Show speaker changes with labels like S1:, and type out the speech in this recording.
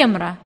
S1: Кемра